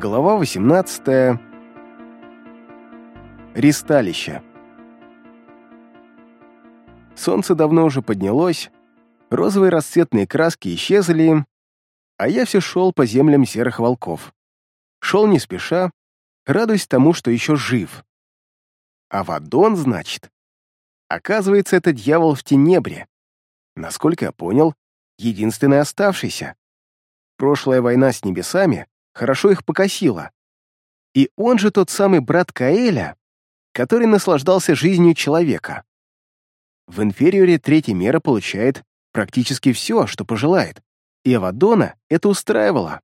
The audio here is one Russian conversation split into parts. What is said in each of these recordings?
Глава 18. Ристалище. Солнце давно уже поднялось, розовые расцветные краски исчезли, а я все шел по землям серых волков. Шел не спеша, радуясь тому, что еще жив. А Вадон, значит? Оказывается, это дьявол в Тенебре. Насколько я понял, единственный оставшийся. Прошлая война с небесами хорошо их покосила. И он же тот самый брат Каэля, который наслаждался жизнью человека. В инфериоре третья мера получает практически все, что пожелает, и Авадона это устраивало.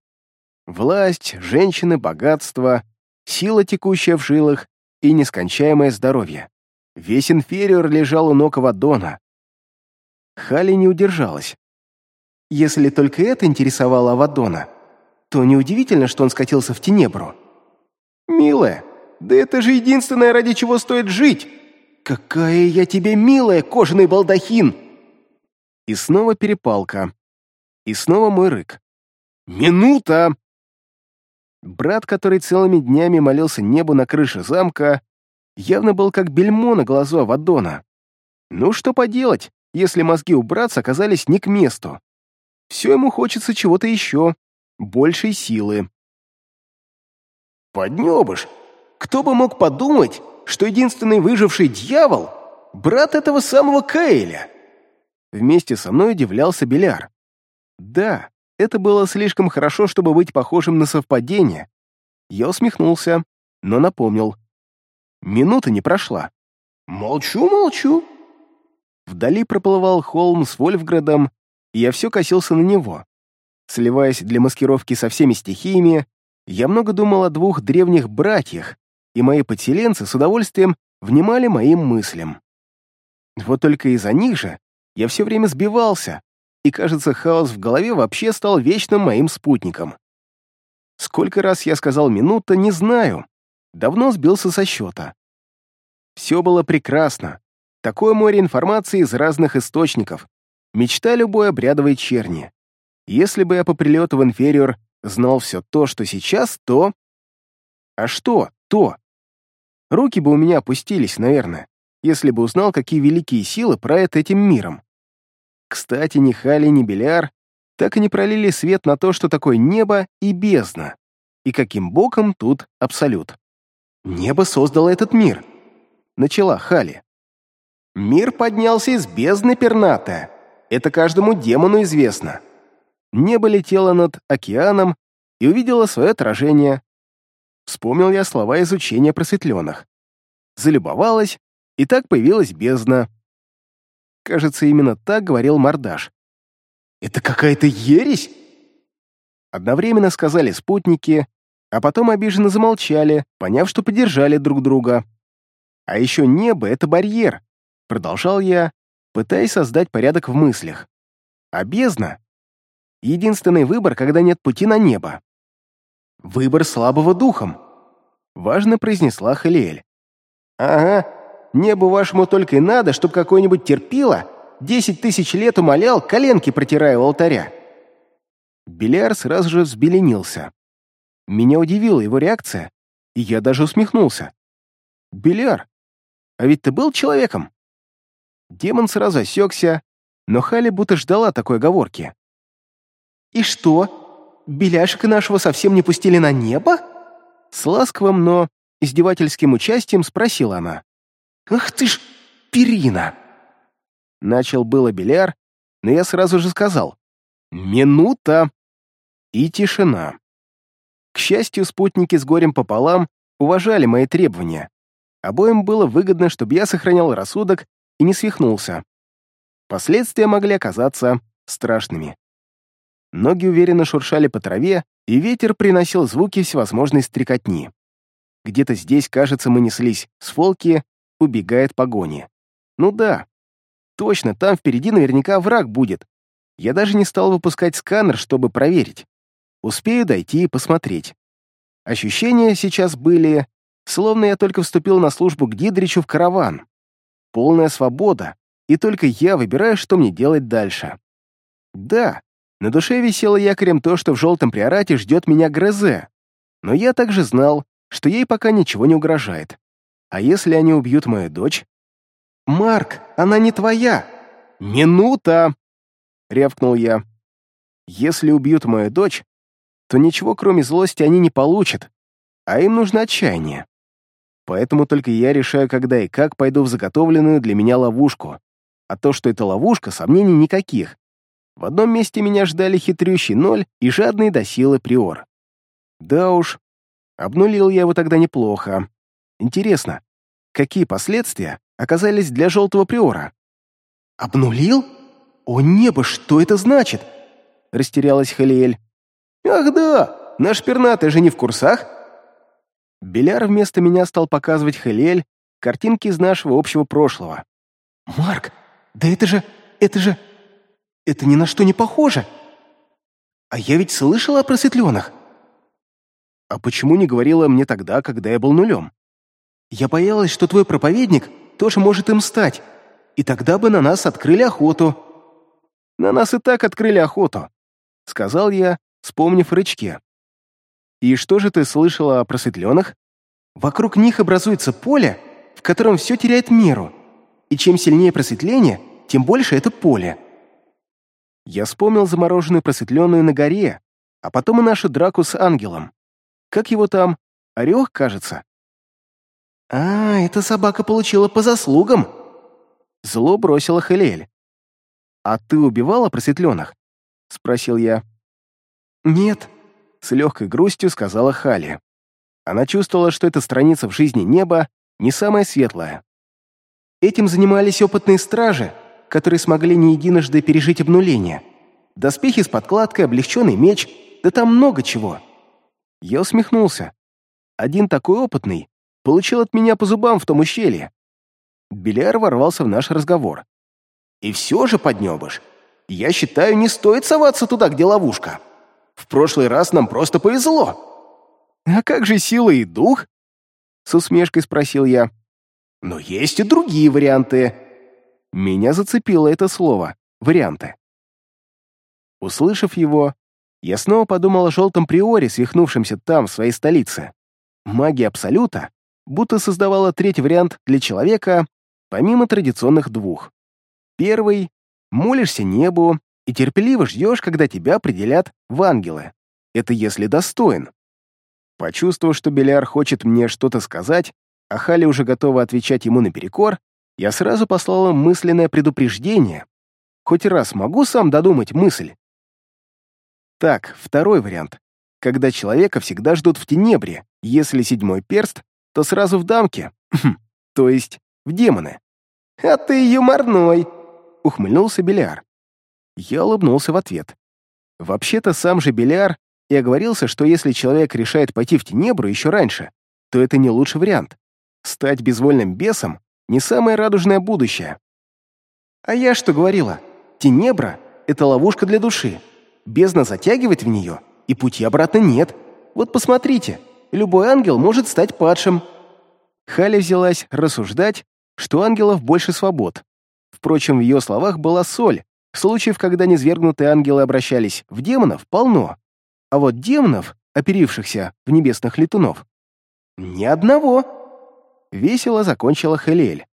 Власть, женщины, богатство, сила, текущая в жилах, и нескончаемое здоровье. Весь инфериор лежал у ног Авадона. Хали не удержалась. Если только это интересовало Авадона, то неудивительно, что он скатился в Тенебру. «Милая, да это же единственное, ради чего стоит жить! Какая я тебе милая, кожаный балдахин!» И снова перепалка. И снова мой рык. «Минута!» Брат, который целыми днями молился небу на крыше замка, явно был как бельмо на глазу Авадона. Ну что поделать, если мозги у братца оказались не к месту? Все ему хочется чего-то еще, большей силы. Поднебыш! Кто бы мог подумать, что единственный выживший дьявол — брат этого самого Кейля? Вместе со мной удивлялся Беляр. Да, это было слишком хорошо, чтобы быть похожим на совпадение. Я усмехнулся, но напомнил. Минута не прошла. «Молчу, молчу». Вдали проплывал холм с Вольфградом, и я все косился на него. Сливаясь для маскировки со всеми стихиями, я много думал о двух древних братьях, и мои подселенцы с удовольствием внимали моим мыслям. Вот только из-за них же я все время сбивался, и, кажется, хаос в голове вообще стал вечным моим спутником. Сколько раз я сказал «минута», не знаю. Давно сбился со счета. Все было прекрасно. Такое море информации из разных источников. Мечта любой обрядовой черни. Если бы я по прилету в инфериор знал все то, что сейчас, то... А что то? Руки бы у меня опустились, наверное, если бы узнал, какие великие силы правят этим миром. Кстати, ни Хали, ни Беляр так и не пролили свет на то, что такое небо и бездна, и каким боком тут абсолют. «Небо создало этот мир», — начала Хали. «Мир поднялся из бездны перната. Это каждому демону известно». Небо летело над океаном и увидело свое отражение. Вспомнил я слова изучения просветленных. Залюбовалась, и так появилась бездна. Кажется, именно так говорил Мордаш. «Это какая-то ересь?» Одновременно сказали спутники, а потом обиженно замолчали, поняв, что поддержали друг друга. «А еще небо — это барьер», — продолжал я, пытаясь создать порядок в мыслях. «А бездна единственный выбор, когда нет пути на небо. Выбор слабого духом, важно произнесла Халиэль. Ага, небу вашему только и надо, чтоб какой-нибудь терпило десять тысяч лет умолял, коленки протирая у алтаря. Беляр сразу же взбеленился. Меня удивила его реакция, и я даже усмехнулся. «Беляр, а ведь ты был человеком?» Демон сразу осекся, но Хали будто ждала такой оговорки. «И что? Беляшика нашего совсем не пустили на небо?» С ласковым, но издевательским участием спросила она. «Ах ты ж, перина!» Начал было Беляр, но я сразу же сказал «Минута!» И тишина. К счастью, спутники с горем пополам уважали мои требования. Обоим было выгодно, чтобы я сохранял рассудок и не свихнулся. Последствия могли оказаться страшными. Ноги уверенно шуршали по траве, и ветер приносил звуки всевозможной стрекотни. Где-то здесь, кажется, мы неслись с фолки, убегает погони. Ну да, точно, там впереди наверняка враг будет. Я даже не стал выпускать сканер, чтобы проверить. Успею дойти и посмотреть. Ощущения сейчас были, словно я только вступил на службу к Дидричу в караван. Полная свобода, и только я выбираю, что мне делать дальше. Да, на душе висело якорем то, что в желтом приорате ждет меня Грозе. Но я также знал, что ей пока ничего не угрожает. А если они убьют мою дочь? «Марк, она не твоя!» «Минута!» — рявкнул я. «Если убьют мою дочь, то ничего кроме злости они не получат, а им нужно отчаяние. Поэтому только я решаю, когда и как пойду в заготовленную для меня ловушку. А то, что это ловушка, сомнений никаких. В одном месте меня ждали хитрющий ноль и жадный до силы приор. Да уж, обнулил я его тогда неплохо. Интересно, какие последствия оказались для желтого приора? «Обнулил? О небо, что это значит?» Растерялась Халиэль. «Ах да, наш пернатый же не в курсах?» Беляр вместо меня стал показывать Халиэль картинки из нашего общего прошлого. «Марк, да это же... это же... это ни на что не похоже! А я ведь слышала о просветленных!» «А почему не говорила мне тогда, когда я был нулем?» «Я боялась, что твой проповедник тоже может им стать, и тогда бы на нас открыли охоту». «На нас и так открыли охоту», — сказал я, вспомнив рычки. «И что же ты слышала о просветленных?» «Вокруг них образуется поле, в котором все теряет меру, и чем сильнее просветление, тем больше это поле». Я вспомнил замороженную просветленную на горе, а потом и нашу драку с ангелом. Как его там? Орех, кажется. «А, эта собака получила по заслугам!» Зло бросила Хелель. «А ты убивала просветленных?» — спросил я. «Нет», — с легкой грустью сказала Хали. Она чувствовала, что эта страница в жизни неба не самая светлая. Этим занимались опытные стражи, которые смогли не единожды пережить обнуление. Доспехи с подкладкой, облегченный меч, да там много чего. Я усмехнулся. Один такой опытный получил от меня по зубам в том ущелье. Беляр ворвался в наш разговор. «И все же, поднебыш, я считаю, не стоит соваться туда, где ловушка. В прошлый раз нам просто повезло». «А как же сила и дух?» С усмешкой спросил я. «Но есть и другие варианты». Меня зацепило это слово «варианты». Услышав его, я снова подумал о желтом приоре, свихнувшемся там, в своей столице. Магия Абсолюта будто создавала третий вариант для человека, помимо традиционных двух. Первый — молишься небу и терпеливо ждешь, когда тебя определят в ангелы. Это если достоин. Почувствовав, что Беляр хочет мне что-то сказать, а Хали уже готова отвечать ему наперекор, я сразу послал им мысленное предупреждение. Хоть раз могу сам додумать мысль. Так, второй вариант. Когда человека всегда ждут в тенебре, если седьмой перст, то сразу в дамке, то есть в демоны. «А ты юморной!» — ухмыльнулся Беляр. Я улыбнулся в ответ. Вообще-то сам же Беляр и оговорился, что если человек решает пойти в Тенебру еще раньше, то это не лучший вариант. Стать безвольным бесом — не самое радужное будущее. А я что говорила? Тенебра — это ловушка для души. Бездна затягивает в нее, и пути обратно нет. Вот посмотрите, любой ангел может стать падшим. Халя взялась рассуждать, что ангелов больше свобод. Впрочем, в ее словах была соль. Случаев, когда низвергнутые ангелы обращались в демонов, полно. А вот демонов, оперившихся в небесных летунов, ни одного. Весело закончила Хелель.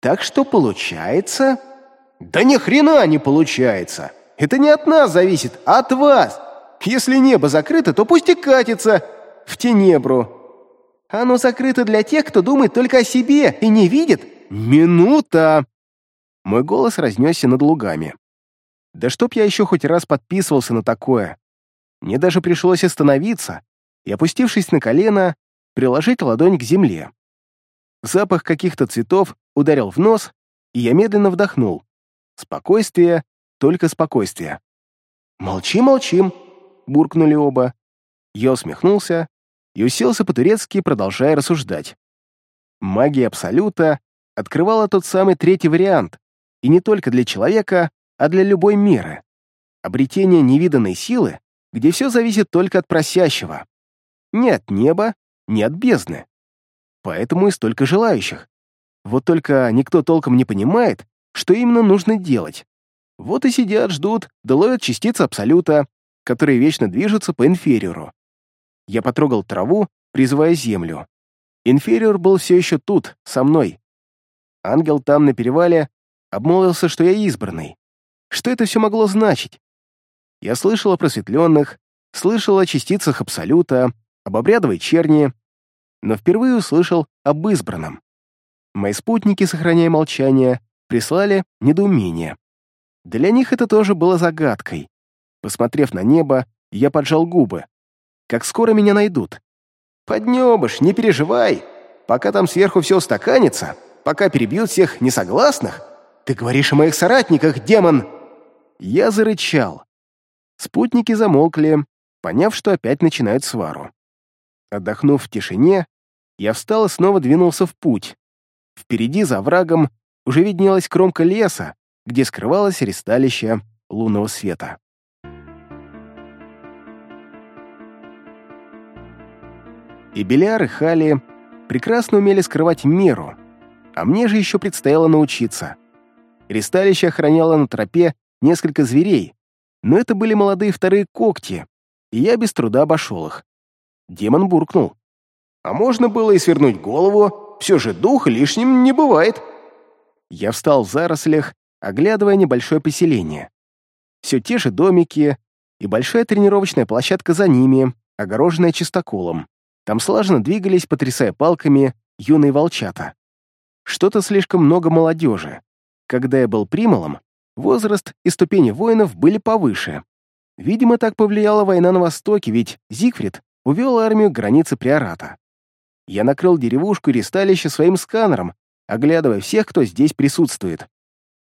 Так что получается... Да ни хрена не получается. Это не от нас зависит, а от вас. Если небо закрыто, то пусть и катится в тенебру. Оно закрыто для тех, кто думает только о себе и не видит. Минута! Мой голос разнесся над лугами. Да чтоб я еще хоть раз подписывался на такое. Мне даже пришлось остановиться и, опустившись на колено, приложить ладонь к земле. Запах каких-то цветов ударил в нос, и я медленно вдохнул. Спокойствие, только спокойствие. «Молчи, молчим!» — буркнули оба. Я усмехнулся и уселся по-турецки, продолжая рассуждать. Магия Абсолюта открывала тот самый третий вариант, и не только для человека, а для любой меры. Обретение невиданной силы, где все зависит только от просящего. Не от неба, не от бездны. Поэтому и столько желающих. Вот только никто толком не понимает, что именно нужно делать. Вот и сидят, ждут, да частицы Абсолюта, которые вечно движутся по инфериору. Я потрогал траву, призывая землю. Инфериор был все еще тут, со мной. Ангел там, на перевале, обмолвился, что я избранный. Что это все могло значить? Я слышал о просветленных, слышал о частицах Абсолюта, об обрядовой черни, но впервые услышал об избранном. Мои спутники, сохраняя молчание, прислали недоумение. Для них это тоже было загадкой. Посмотрев на небо, я поджал губы. Как скоро меня найдут? Поднебыш, не переживай. Пока там сверху все устаканится, пока перебьют всех несогласных. Ты говоришь о моих соратниках, демон!» Я зарычал. Спутники замолкли, поняв, что опять начинают свару. Отдохнув в тишине, я встал и снова двинулся в путь. Впереди, за врагом, уже виднелась кромка леса, где скрывалось ресталище лунного света. И Беляр, и Хали прекрасно умели скрывать меру, а мне же еще предстояло научиться. Ресталище охраняло на тропе несколько зверей, но это были молодые вторые когти, и я без труда обошел их. Демон буркнул. «А можно было и свернуть голову, все же дух лишним не бывает». Я встал в зарослях, оглядывая небольшое поселение. Все те же домики и большая тренировочная площадка за ними, огороженная чистоколом. Там слаженно двигались, потрясая палками, юные волчата. Что-то слишком много молодежи. Когда я был примолом, возраст и ступени воинов были повыше. Видимо, так повлияла война на Востоке, ведь Зигфрид увел армию к границе Приората. Я накрыл деревушку и ресталище своим сканером, оглядывая всех, кто здесь присутствует.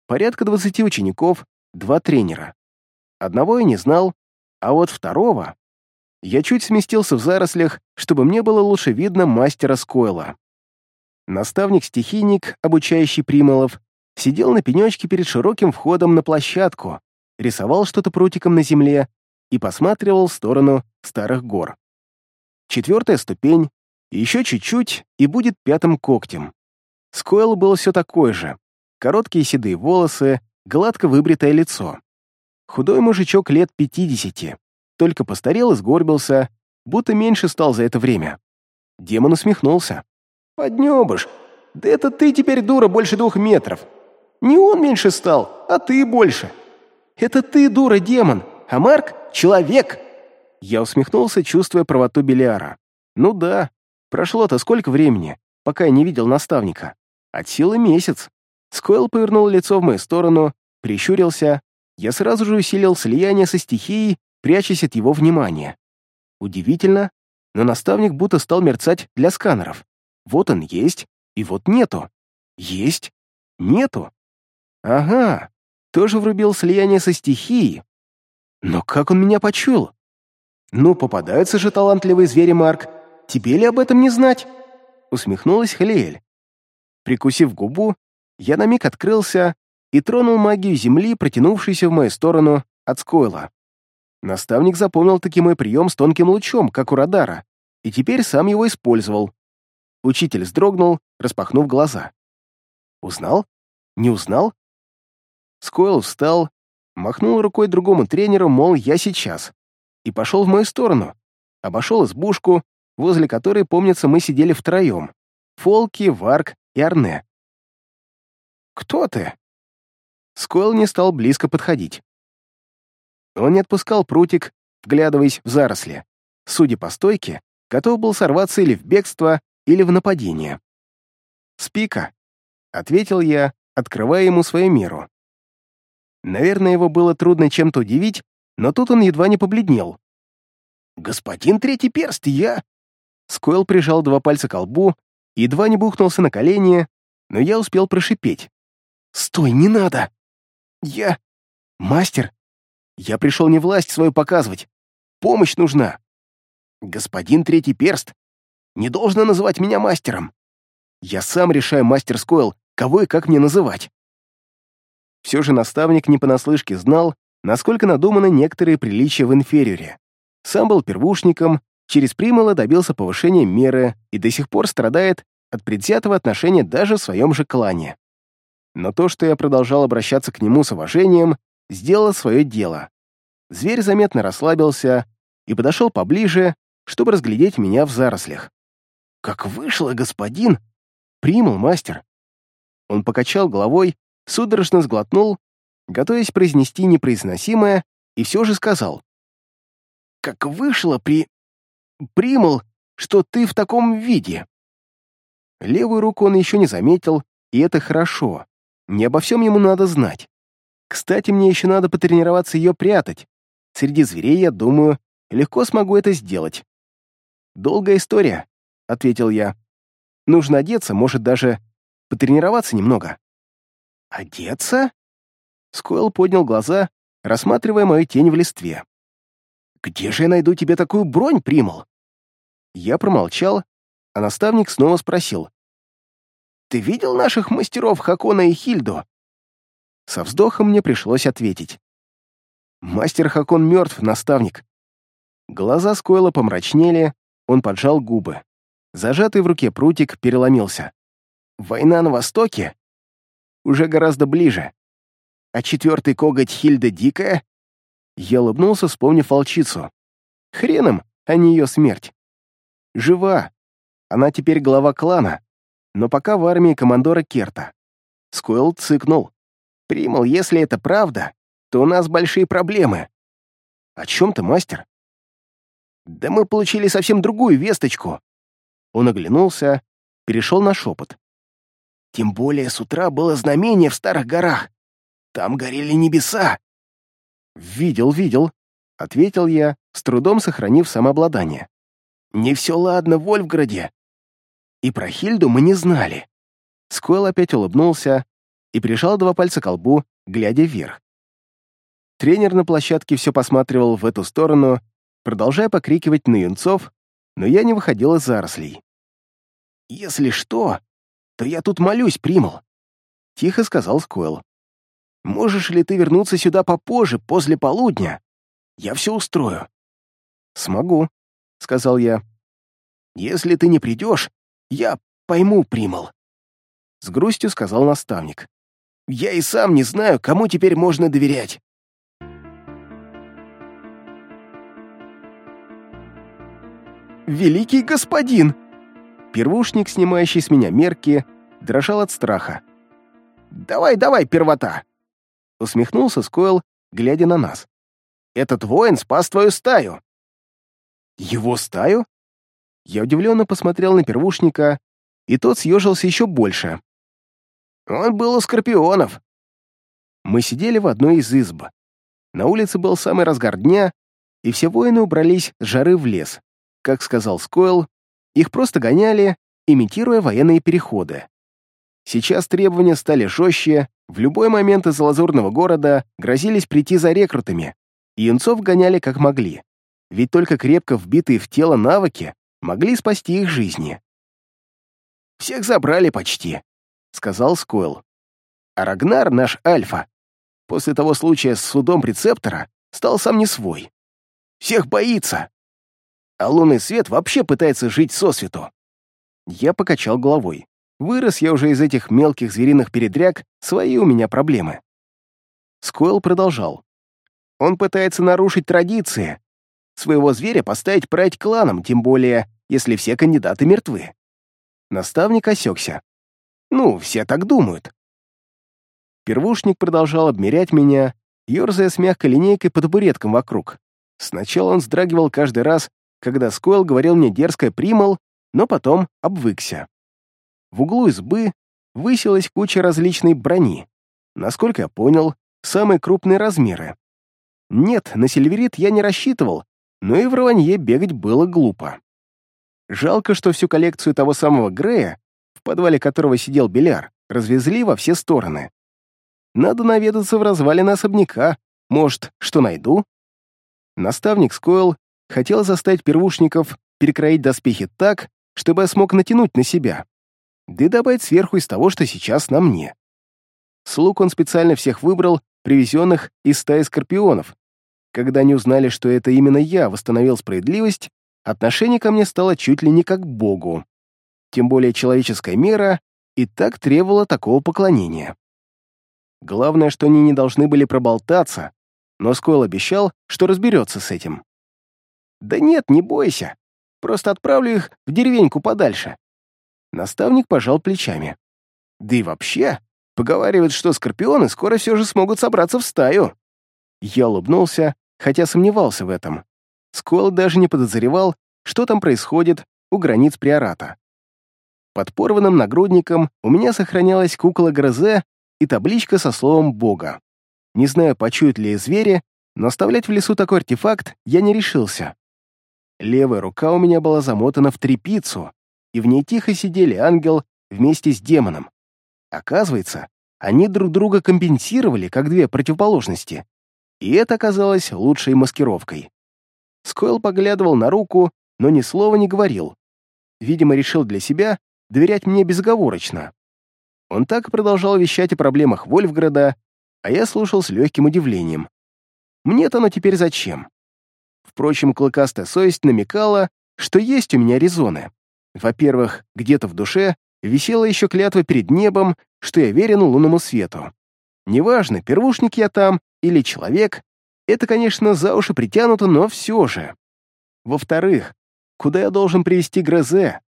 Порядка двадцати учеников, два тренера. Одного я не знал, а вот второго... Я чуть сместился в зарослях, чтобы мне было лучше видно мастера Скойла. Наставник-стихийник, обучающий примолов, сидел на пенечке перед широким входом на площадку, рисовал что-то прутиком на земле и посматривал в сторону старых гор. Четвертая ступень, еще чуть-чуть, и будет пятым когтем. Скойл был все такой же. Короткие седые волосы, гладко выбритое лицо. Худой мужичок лет пятидесяти, только постарел и сгорбился, будто меньше стал за это время. Демон усмехнулся. «Поднебыш, да это ты теперь дура больше двух метров. Не он меньше стал, а ты больше. Это ты дура, демон, а Марк — человек!» Я усмехнулся, чувствуя правоту Белиара. «Ну да, прошло-то сколько времени, пока я не видел наставника? От силы месяц». Скойл повернул лицо в мою сторону, прищурился. Я сразу же усилил слияние со стихией прячась от его внимания. Удивительно, но наставник будто стал мерцать для сканеров. Вот он есть, и вот нету. Есть, нету. Ага, тоже врубил слияние со стихией. Но как он меня почуял? Ну, попадаются же талантливые звери, Марк. Тебе ли об этом не знать? Усмехнулась Халиэль. Прикусив губу, я на миг открылся и тронул магию земли, протянувшуюся в мою сторону от Скойла. Наставник запомнил таки мой прием с тонким лучом, как у радара, и теперь сам его использовал. Учитель вздрогнул, распахнув глаза. «Узнал? Не узнал?» Скойл встал, махнул рукой другому тренеру, мол, я сейчас, и пошел в мою сторону. Обошел избушку, возле которой, помнится, мы сидели втроем. Фолки, Варк и Арне. «Кто ты?» Скойл не стал близко подходить. Он не отпускал прутик, вглядываясь в заросли. Судя по стойке, готов был сорваться или в бегство, или в нападение. «Спика», — ответил я, открывая ему свою меру. Наверное, его было трудно чем-то удивить, но тут он едва не побледнел. «Господин Третий Перст, я...» Скойл прижал два пальца к лбу, едва не бухнулся на колени, но я успел прошипеть. «Стой, не надо!» «Я... Мастер, я пришел не власть свою показывать. Помощь нужна. Господин Третий Перст не должен называть меня мастером. Я сам решаю, мастер Скойл, кого и как мне называть. Все же наставник не понаслышке знал, насколько надуманы некоторые приличия в инфериоре. Сам был первушником, через примола добился повышения меры и до сих пор страдает от предвзятого отношения даже в своем же клане. Но то, что я продолжал обращаться к нему с уважением, сделала свое дело. Зверь заметно расслабился и подошел поближе, чтобы разглядеть меня в зарослях. «Как вышло, господин!» «Примул, мастер!» Он покачал головой, судорожно сглотнул, готовясь произнести непроизносимое, и все же сказал. «Как вышло при... примул, что ты в таком виде!» Левую руку он еще не заметил, и это хорошо. Не обо всем ему надо знать. Кстати, мне еще надо потренироваться ее прятать. Среди зверей, я думаю, легко смогу это сделать. «Долгая история», — ответил я. «Нужно одеться, может, даже потренироваться немного». «Одеться?» Скойл поднял глаза, рассматривая мою тень в листве. «Где же я найду тебе такую бронь, Примал?» Я промолчал, а наставник снова спросил. «Ты видел наших мастеров Хакона и Хильду?» Со вздохом мне пришлось ответить. «Мастер Хакон мертв, наставник». Глаза Скойла помрачнели, он поджал губы. Зажатый в руке прутик переломился. «Война на Востоке?» «Уже гораздо ближе. А четвертый коготь Хильда Дикая?» Я улыбнулся, вспомнив волчицу. «Хреном, а не ее смерть. Жива. Она теперь глава клана, но пока в армии командора Керта». Скойл цыкнул. Примал, если это правда, то у нас большие проблемы. О чем ты, мастер? Да мы получили совсем другую весточку. Он оглянулся, перешел на шепот. Тем более с утра было знамение в старых горах. Там горели небеса. Видел, видел, ответил я, с трудом сохранив самообладание. Не все ладно в Вольфграде. И про Хильду мы не знали. Скойл опять улыбнулся, и прижал два пальца к колбу, глядя вверх. Тренер на площадке все посматривал в эту сторону, продолжая покрикивать на юнцов, но я не выходил из зарослей. «Если что, то я тут молюсь, примал», — тихо сказал Скойл. «Можешь ли ты вернуться сюда попозже, после полудня? Я все устрою». «Смогу», — сказал я. «Если ты не придешь, я пойму, примал», — с грустью сказал наставник. Я и сам не знаю, кому теперь можно доверять. «Великий господин!» Первушник, снимающий с меня мерки, дрожал от страха. «Давай, давай, первота!» Усмехнулся Скойл, глядя на нас. «Этот воин спас твою стаю!» «Его стаю?» Я удивленно посмотрел на первушника, и тот съежился еще больше. Он был у скорпионов. Мы сидели в одной из изб. На улице был самый разгар дня, и все воины убрались с жары в лес. Как сказал Скойл, их просто гоняли, имитируя военные переходы. Сейчас требования стали жестче, в любой момент из лазурного города грозились прийти за рекрутами, и юнцов гоняли как могли, ведь только крепко вбитые в тело навыки могли спасти их жизни. «Всех забрали почти», — сказал Скойл. «А Рагнар, наш Альфа, после того случая с судом прецептора, стал сам не свой. Всех боится. А лунный свет вообще пытается жить сосвету». Я покачал головой. Вырос я уже из этих мелких звериных передряг, свои у меня проблемы. Скойл продолжал. Он пытается нарушить традиции, своего зверя поставить править кланом, тем более, если все кандидаты мертвы. Наставник осекся. Ну, все так думают. Первушник продолжал обмерять меня, ерзая с мягкой линейкой по табуреткам вокруг. Сначала он вздрагивал каждый раз, когда Скойл говорил мне дерзко «примал», но потом обвыкся. В углу избы высилась куча различной брони. Насколько я понял, самые крупные размеры. Нет, на сильверит я не рассчитывал, но и в рванье бегать было глупо. Жалко, что всю коллекцию того самого Грея в подвале которого сидел Беляр, развезли во все стороны. Надо наведаться в развалины особняка. Может, что найду? Наставник Скойл хотел заставить первушников перекроить доспехи так, чтобы я смог натянуть на себя, да и добавить сверху из того, что сейчас на мне. Слуг он специально всех выбрал, привезенных из стаи скорпионов. Когда они узнали, что это именно я восстановил справедливость, отношение ко мне стало чуть ли не как к богу тем более человеческая мера, и так требовала такого поклонения. Главное, что они не должны были проболтаться, но Скойл обещал, что разберется с этим. «Да нет, не бойся», Просто отправлю их в деревеньку подальше». Наставник пожал плечами. «Да и вообще, поговаривают, что скорпионы скоро все же смогут собраться в стаю». Я улыбнулся, хотя сомневался в этом. Скол даже не подозревал, что там происходит у границ приората. Под порванным нагрудником у меня сохранялась кукла Грозе и табличка со словом «Бога». Не знаю, почуют ли звери, но оставлять в лесу такой артефакт я не решился. Левая рука у меня была замотана в трепицу, и в ней тихо сидели ангел вместе с демоном. Оказывается, они друг друга компенсировали, как две противоположности. И это оказалось лучшей маскировкой. Скойл поглядывал на руку, но ни слова не говорил. Видимо, решил для себя доверять мне безоговорочно. Он так продолжал вещать о проблемах Вольфграда, а я слушал с легким удивлением. Мне-то оно теперь зачем? Впрочем, клыкастая совесть намекала, что есть у меня резоны. Во-первых, где-то в душе висела еще клятва перед небом, что я верен лунному свету. Неважно, первушник я там или человек, это, конечно, за уши притянуто, но все же. Во-вторых, куда я должен привести Грозе?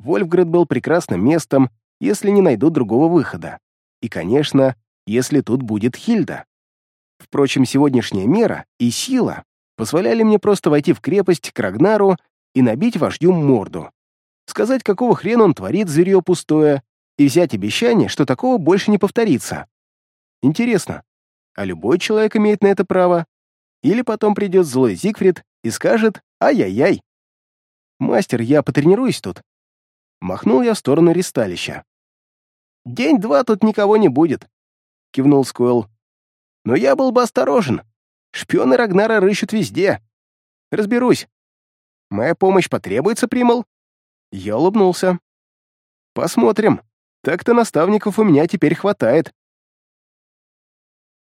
Вольфград был прекрасным местом, если не найду другого выхода. И, конечно, если тут будет Хильда. Впрочем, сегодняшняя мера и сила позволяли мне просто войти в крепость к Рагнару и набить вождю морду. Сказать, какого хрена он творит зверье пустое, и взять обещание, что такого больше не повторится. Интересно, а любой человек имеет на это право? Или потом придет злой Зигфрид и скажет «Ай-яй-яй». «Мастер, я потренируюсь тут». Махнул я в сторону ристалища. «День-два тут никого не будет», — кивнул Скойл. «Но я был бы осторожен. Шпионы Рагнара рыщут везде. Разберусь. Моя помощь потребуется, Примал?» Я улыбнулся. «Посмотрим. Так-то наставников у меня теперь хватает.